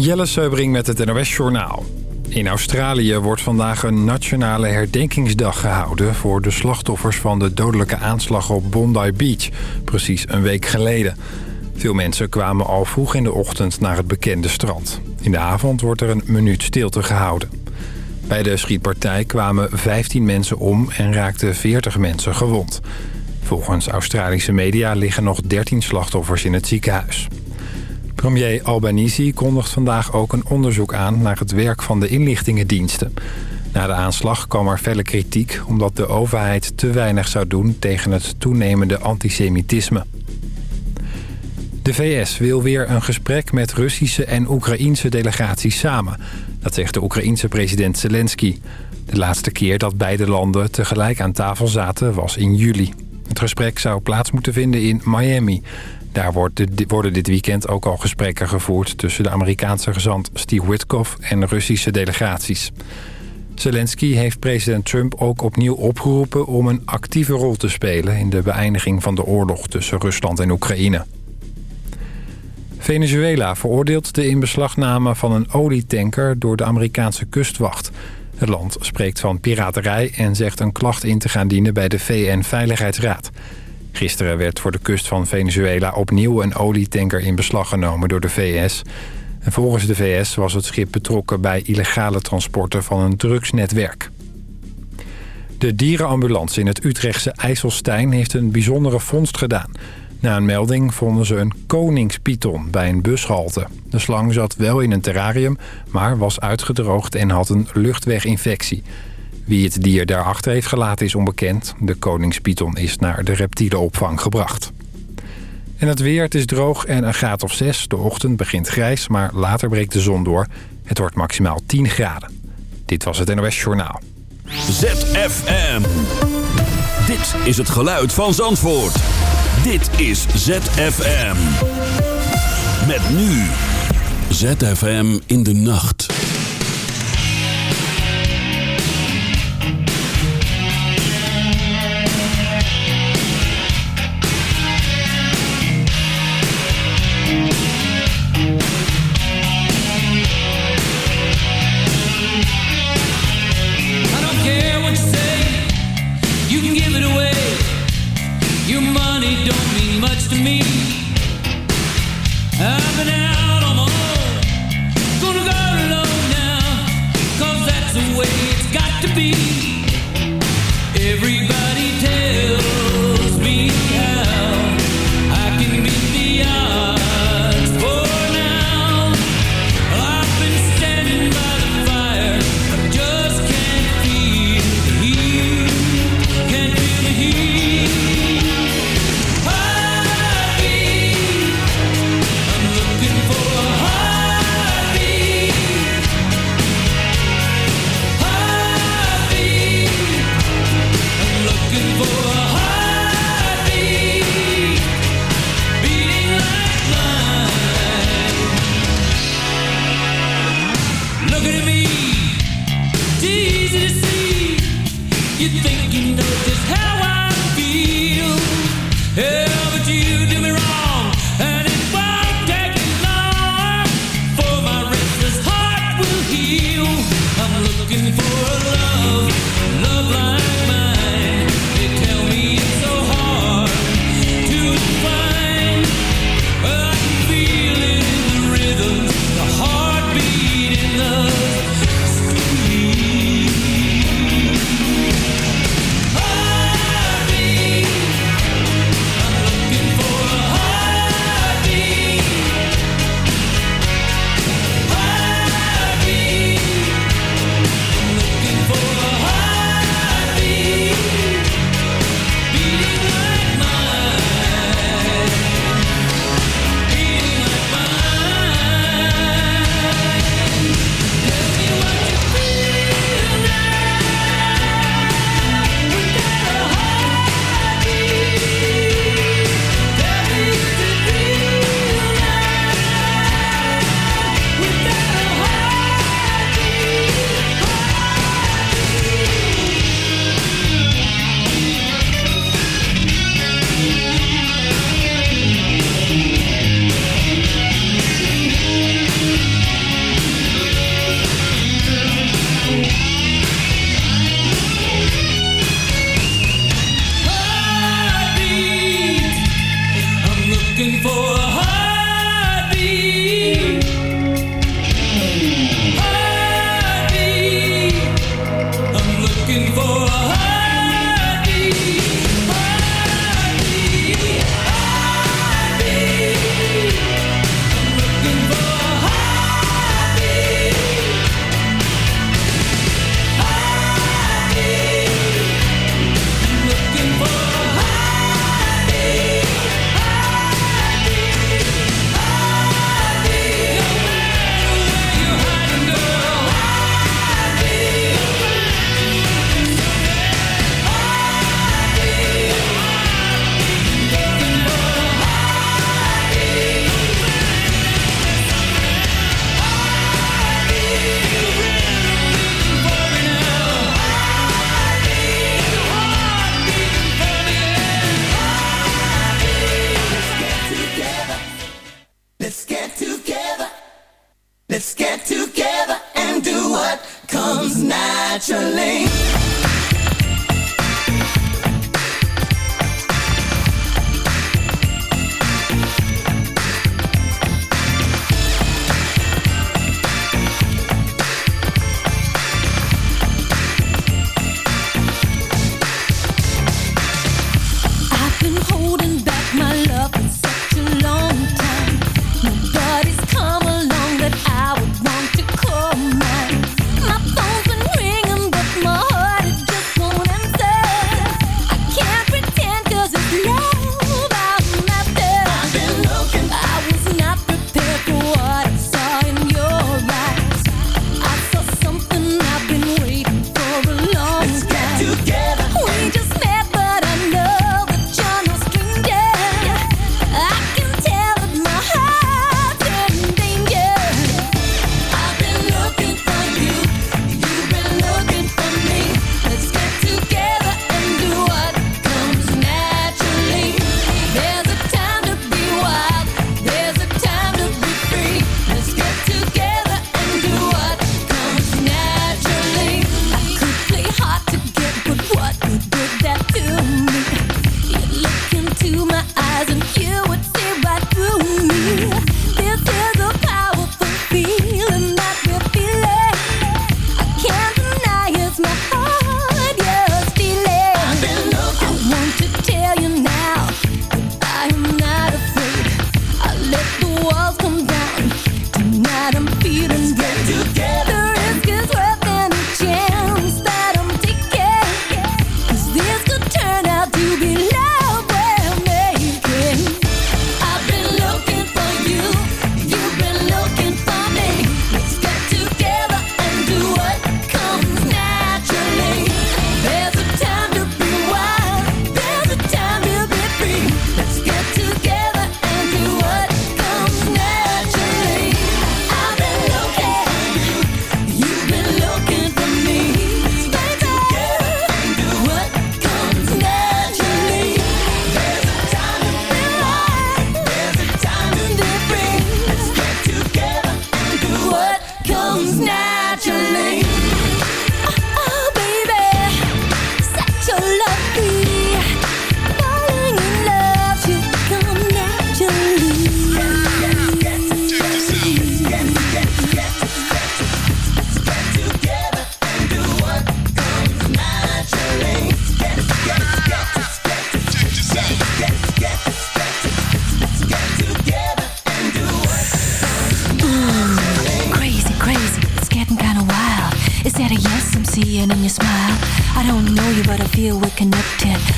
Jelle Seubring met het NOS Journaal. In Australië wordt vandaag een nationale herdenkingsdag gehouden... voor de slachtoffers van de dodelijke aanslag op Bondi Beach... precies een week geleden. Veel mensen kwamen al vroeg in de ochtend naar het bekende strand. In de avond wordt er een minuut stilte gehouden. Bij de schietpartij kwamen 15 mensen om en raakten 40 mensen gewond. Volgens Australische media liggen nog 13 slachtoffers in het ziekenhuis. Premier Albanese kondigt vandaag ook een onderzoek aan... naar het werk van de inlichtingendiensten. Na de aanslag kwam er felle kritiek... omdat de overheid te weinig zou doen tegen het toenemende antisemitisme. De VS wil weer een gesprek met Russische en Oekraïense delegaties samen. Dat zegt de Oekraïense president Zelensky. De laatste keer dat beide landen tegelijk aan tafel zaten was in juli. Het gesprek zou plaats moeten vinden in Miami... Daar worden dit weekend ook al gesprekken gevoerd... tussen de Amerikaanse gezant Steve Witkoff en Russische delegaties. Zelensky heeft president Trump ook opnieuw opgeroepen... om een actieve rol te spelen in de beëindiging van de oorlog tussen Rusland en Oekraïne. Venezuela veroordeelt de inbeslagname van een olietanker door de Amerikaanse kustwacht. Het land spreekt van piraterij en zegt een klacht in te gaan dienen bij de VN-veiligheidsraad. Gisteren werd voor de kust van Venezuela opnieuw een olietanker in beslag genomen door de VS. En volgens de VS was het schip betrokken bij illegale transporten van een drugsnetwerk. De dierenambulance in het Utrechtse IJsselstein heeft een bijzondere vondst gedaan. Na een melding vonden ze een koningspython bij een bushalte. De slang zat wel in een terrarium, maar was uitgedroogd en had een luchtweginfectie. Wie het dier daarachter heeft gelaten is onbekend. De koningspython is naar de reptielenopvang gebracht. En het weer, het is droog en een graad of 6. De ochtend begint grijs, maar later breekt de zon door. Het wordt maximaal 10 graden. Dit was het NOS Journaal. ZFM. Dit is het geluid van Zandvoort. Dit is ZFM. Met nu. ZFM in de nacht. looking for a love, love like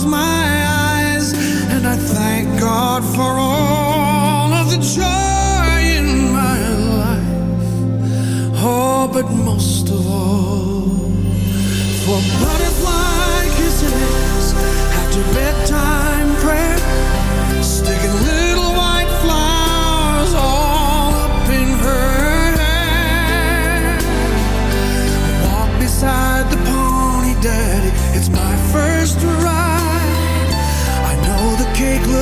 close my eyes, and I thank God for all of the joy in my life. Oh, but most of all, for butterfly kisses after bedtime prayer,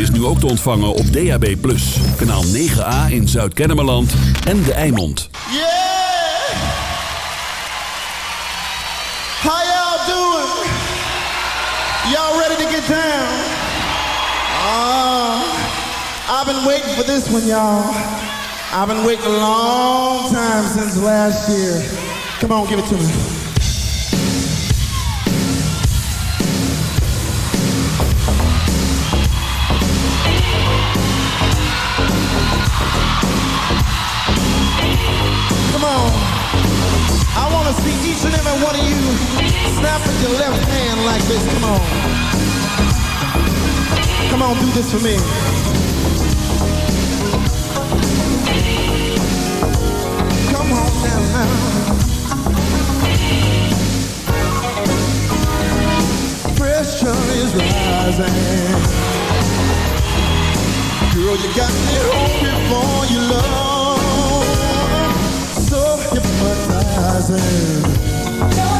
is nu ook te ontvangen op DAB+. Kanaal 9A in Zuid-Kennemerland en De Eimond. Yeah! How y'all doing? Y'all ready to get down? Ah, I've been waiting for this one, y'all. I've been waiting a long time since last year. Come on, give it to me. one of you snap with your left hand like this. Come on. Come on, do this for me. Come on now. Pressure is rising. Girl, you got me hoping for your love. So hypnotizing. Your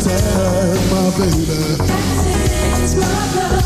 time, my baby. Sends my blood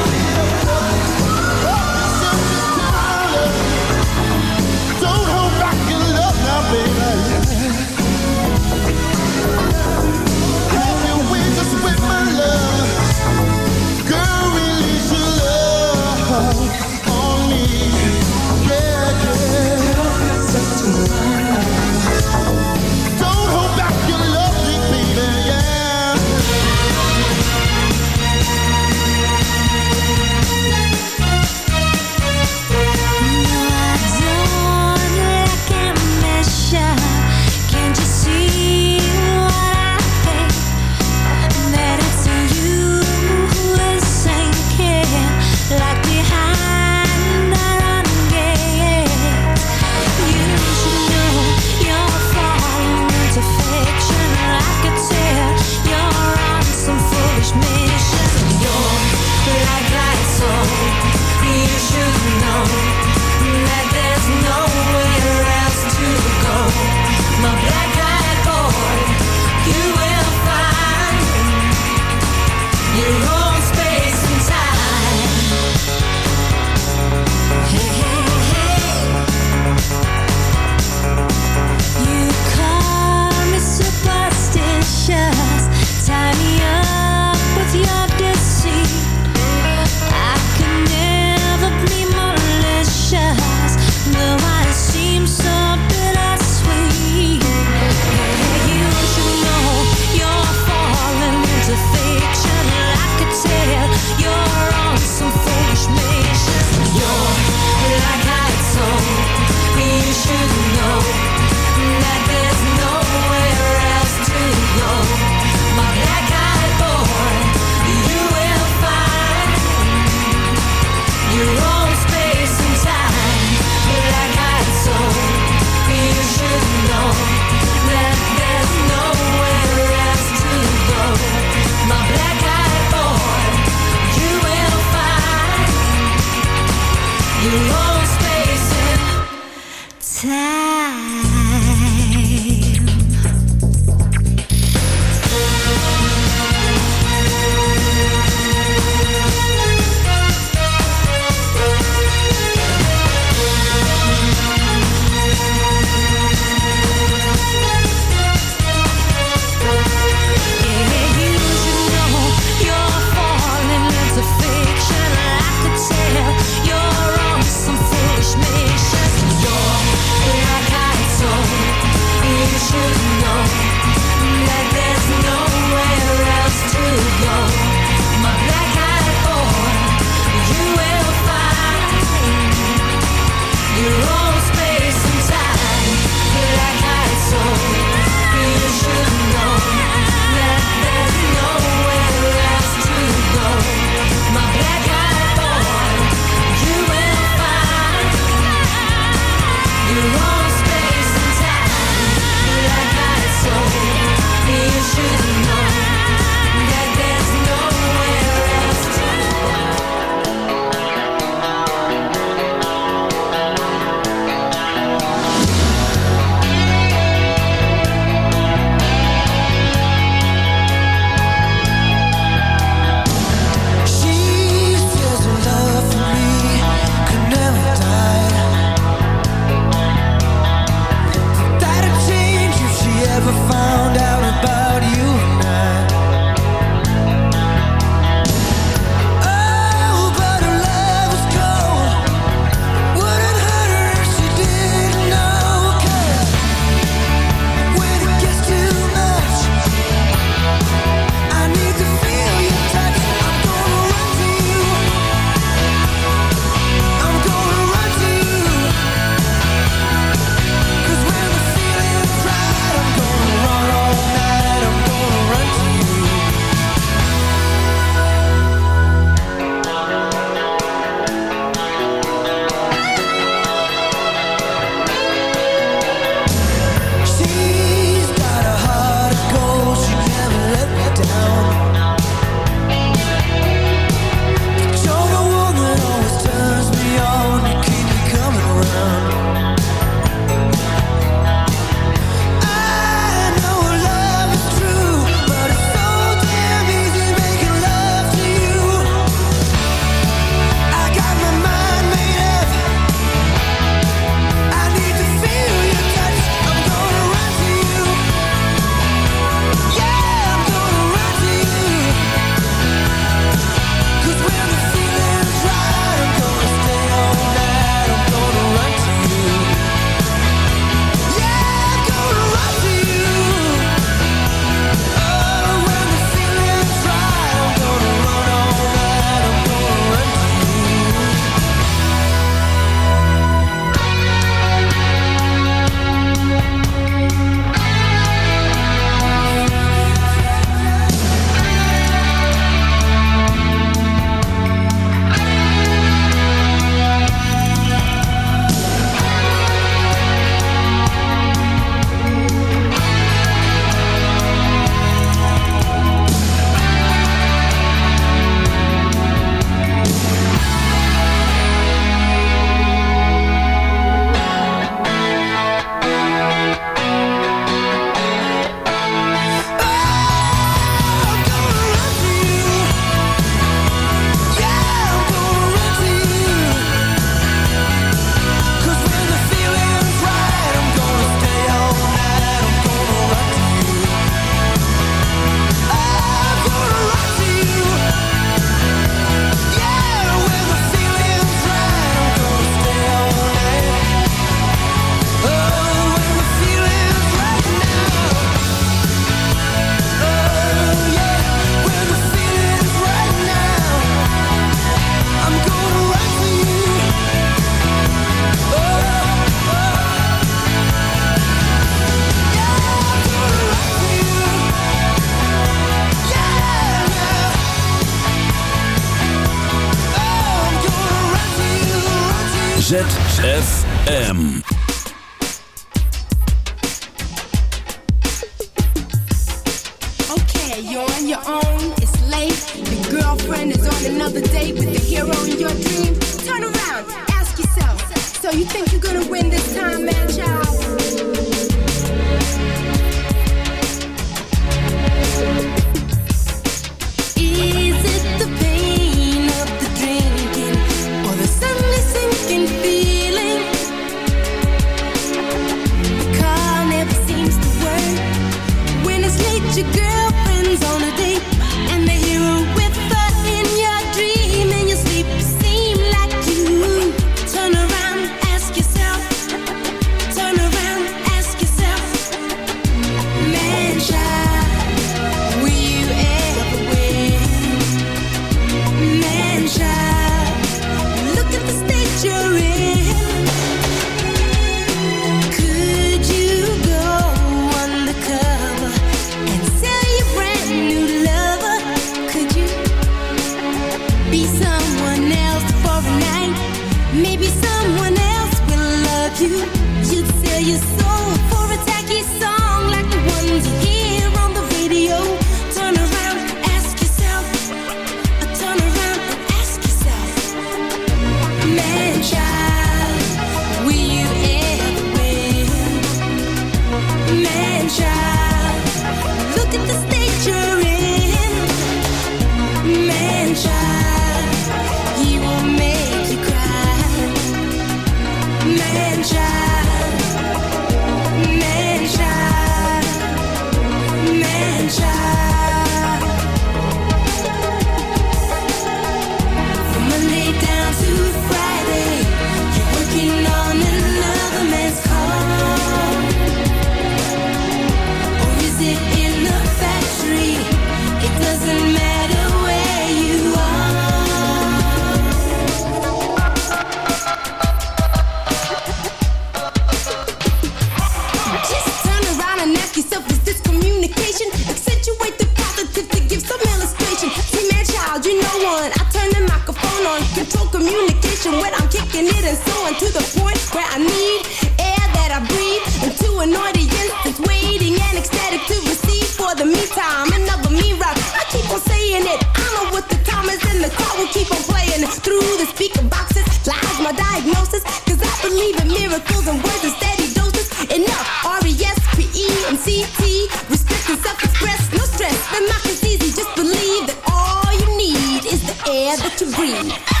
keep on playing through the speaker boxes. Lies my diagnosis, cause I believe in miracles and words and steady doses. Enough, R-E-S-P-E and C-T. Restrict and self-express, no stress. The mock is easy, just believe that all you need is the air that you breathe.